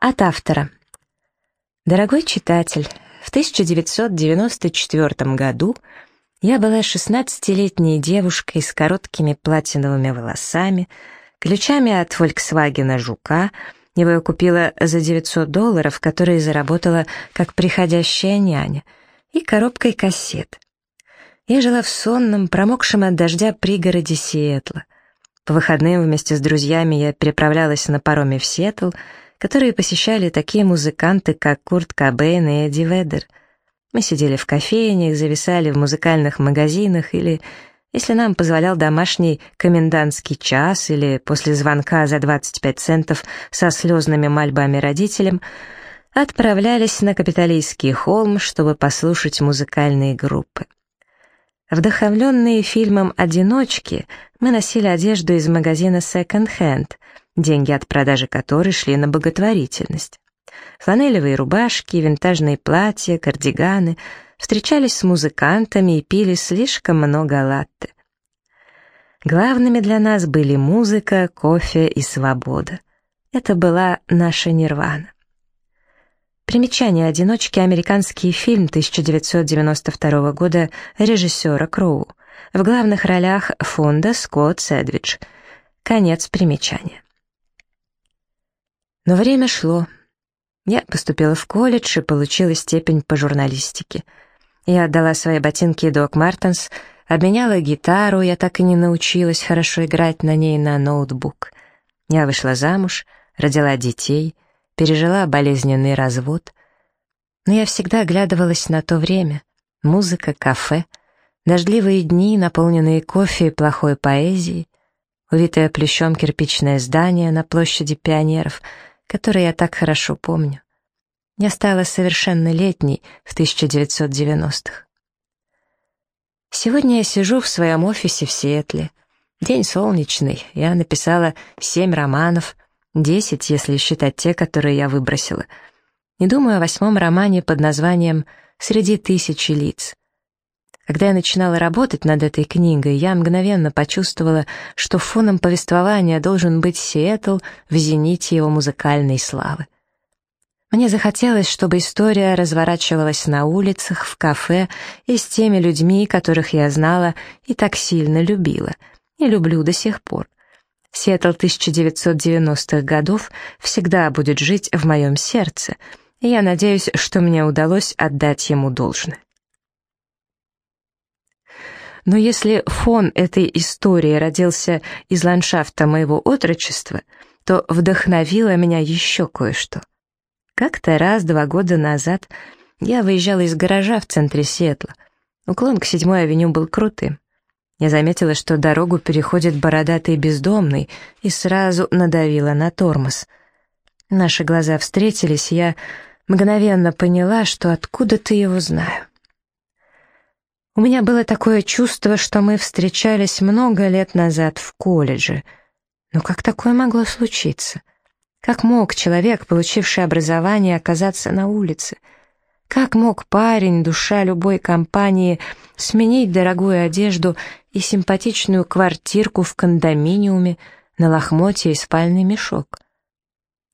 От автора. Дорогой читатель, в 1994 году я была 16-летней девушкой с короткими платиновыми волосами, ключами от Volkswagen Жука, его я купила за 900 долларов, которые заработала как приходящая няня, и коробкой кассет. Я жила в сонном, промокшем от дождя пригороде Сиэтла. По выходным вместе с друзьями я переправлялась на пароме в Сиэтл, которые посещали такие музыканты, как Курт Кобейн и Эдди Ведер. Мы сидели в кофейнях, зависали в музыкальных магазинах или, если нам позволял домашний комендантский час или после звонка за 25 центов со слезными мольбами родителям, отправлялись на Капитолийский холм, чтобы послушать музыкальные группы. Вдохновленные фильмом «Одиночки», мы носили одежду из магазина Hand, деньги от продажи которой шли на благотворительность. Фланелевые рубашки, винтажные платья, кардиганы, встречались с музыкантами и пили слишком много латте. Главными для нас были музыка, кофе и свобода. Это была наша нирвана. Примечание «Одиночки» — американский фильм 1992 года режиссера Кроу. В главных ролях Фонда Скотт Седвидж. Конец примечания. Но время шло. Я поступила в колледж и получила степень по журналистике. Я отдала свои ботинки Док Мартенс, обменяла гитару, я так и не научилась хорошо играть на ней на ноутбук. Я вышла замуж, родила детей — пережила болезненный развод. Но я всегда оглядывалась на то время. Музыка, кафе, дождливые дни, наполненные кофе и плохой поэзией, увитое плющом кирпичное здание на площади пионеров, которое я так хорошо помню. Я стала совершенно летней в 1990-х. Сегодня я сижу в своем офисе в Сиэтле. День солнечный, я написала семь романов — Десять, если считать те, которые я выбросила. Не думаю о восьмом романе под названием «Среди тысячи лиц». Когда я начинала работать над этой книгой, я мгновенно почувствовала, что фоном повествования должен быть Сиэтл в зените его музыкальной славы. Мне захотелось, чтобы история разворачивалась на улицах, в кафе и с теми людьми, которых я знала и так сильно любила, и люблю до сих пор. Сиэтл 1990-х годов всегда будет жить в моем сердце, и я надеюсь, что мне удалось отдать ему должное. Но если фон этой истории родился из ландшафта моего отрочества, то вдохновило меня еще кое-что. Как-то раз, два года назад, я выезжала из гаража в центре Сиэтла. Уклон к седьмой авеню был крутым. Я заметила, что дорогу переходит бородатый бездомный, и сразу надавила на тормоз. Наши глаза встретились, я мгновенно поняла, что откуда-то его знаю. У меня было такое чувство, что мы встречались много лет назад в колледже. Но как такое могло случиться? Как мог человек, получивший образование, оказаться на улице — как мог парень, душа любой компании, сменить дорогую одежду и симпатичную квартирку в кондоминиуме на лохмотье и спальный мешок?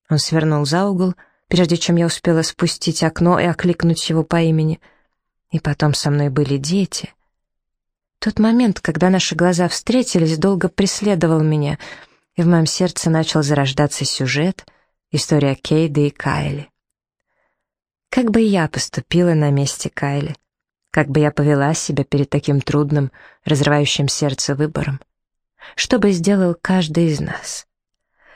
Он свернул за угол, прежде чем я успела спустить окно и окликнуть его по имени. И потом со мной были дети. Тот момент, когда наши глаза встретились, долго преследовал меня, и в моем сердце начал зарождаться сюжет, история Кейда и Кайли. Как бы я поступила на месте Кайли? Как бы я повела себя перед таким трудным, разрывающим сердце выбором? Что бы сделал каждый из нас?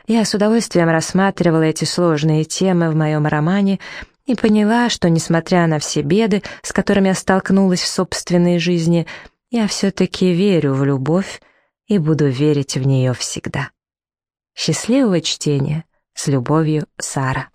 Я с удовольствием рассматривала эти сложные темы в моем романе и поняла, что, несмотря на все беды, с которыми я столкнулась в собственной жизни, я все-таки верю в любовь и буду верить в нее всегда. Счастливого чтения! С любовью, Сара.